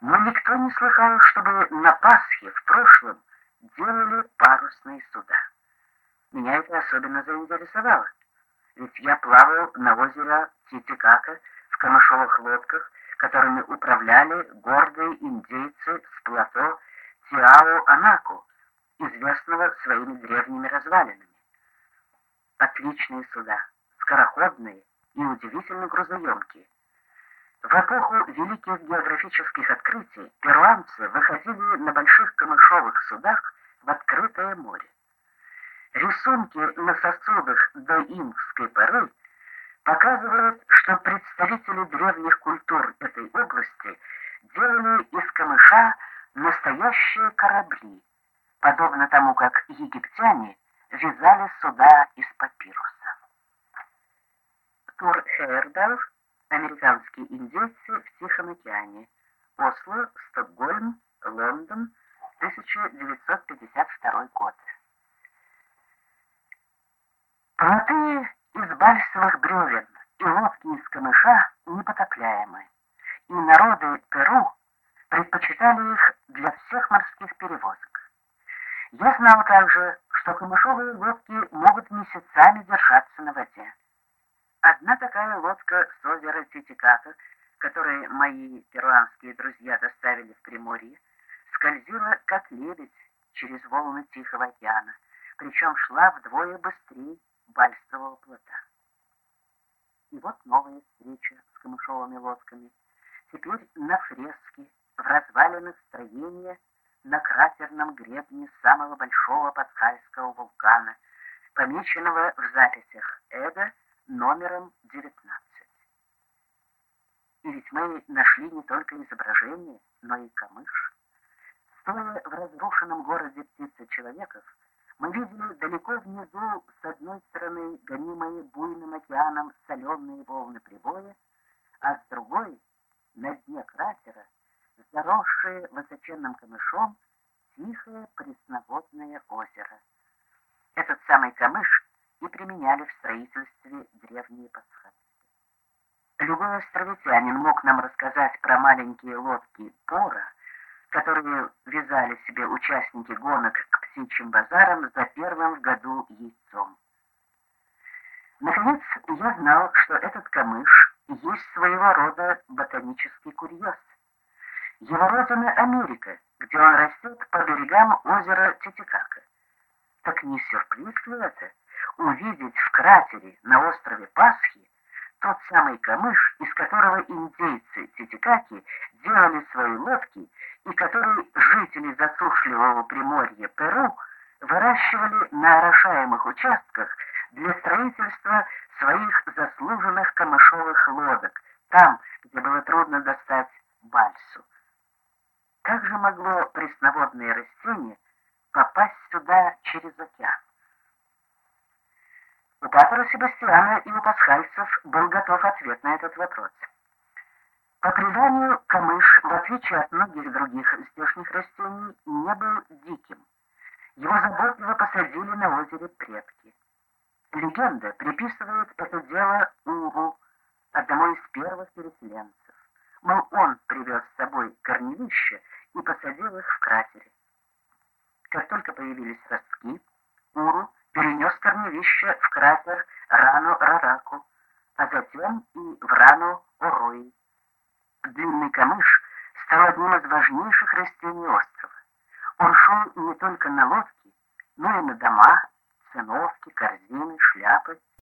Но никто не слыхал, чтобы на Пасхе в прошлом делали парусные суда. Меня это особенно заинтересовало, ведь я плавал на озере Титикака в камышовых лодках, которыми управляли гордые индейцы с плато Тиао-Анаку, известного своими древними развалинами. Отличные суда, скороходные и удивительно грузоемкие. В эпоху великих географических открытий перуанцы выходили на больших камышовых судах в открытое море. Рисунки на сосудах до инкской поры показывают, что представители древних культур этой области делали из камыша настоящие корабли, подобно тому, как египтяне вязали суда из папируса. Тур Хейердал Американские индейцы в Тихом океане. Осло, Стокгольм, Лондон, 1952 год. Плоты из бальсовых бревен и лодки из камыша непотопляемы, и народы Перу предпочитали их для всех морских перевозок. Я знал также, что камышовые лодки могут месяцами держаться на воде. Одна такая лодка с озера Титикака, которую мои перуанские друзья доставили в Приморье, скользила, как лебедь, через волны Тихого океана, причем шла вдвое быстрее бальстового плота. И вот новая встреча с камышовыми лодками. Теперь на фреске, в развалинах строения, на кратерном гребне самого большого пасхальского вулкана, помеченного в записях Эда номером 19. И ведь мы нашли не только изображение, но и камыш. Стоя в разрушенном городе птицы человеков, мы видели далеко внизу с одной стороны гонимые буйным океаном соленые волны прибоя, а с другой, на дне кратера, заросшее высоченным камышом, тихое пресноводное озеро. Этот самый камыш и применяли в строительстве древние пасхальцы. Любой островитянин мог нам рассказать про маленькие лодки Пора, которые вязали себе участники гонок к птичьим базарам за первым в году яйцом. Наконец, я знал, что этот камыш есть своего рода ботанический курьез. Его родина Америка, где он растет по берегам озера Титикака. Так не сюрприз ли это? Увидеть в кратере на острове Пасхи тот самый камыш, из которого индейцы Титикаки делали свои лодки и который жители засушливого приморья Перу выращивали на орошаемых участках для строительства своих заслуженных камышовых лодок, там, где было трудно достать бальсу. Как же могло пресноводное растение попасть сюда через океан? У пастора Себастьяна и у пасхальцев был готов ответ на этот вопрос. По преданию, камыш, в отличие от многих других здешних растений, не был диким. Его заботливо посадили на озере предки. Легенда приписывает это дело Уру, одному из первых переселенцев. Мол, он привез с собой корневища и посадил их в кратере. Как только появились ростки, Уру перенес корневище в кратер Рану-Рараку, а затем и в рану Уруи. Длинный камыш стал одним из важнейших растений острова. Он шел не только на лодки, но и на дома, циновки, корзины, шляпы,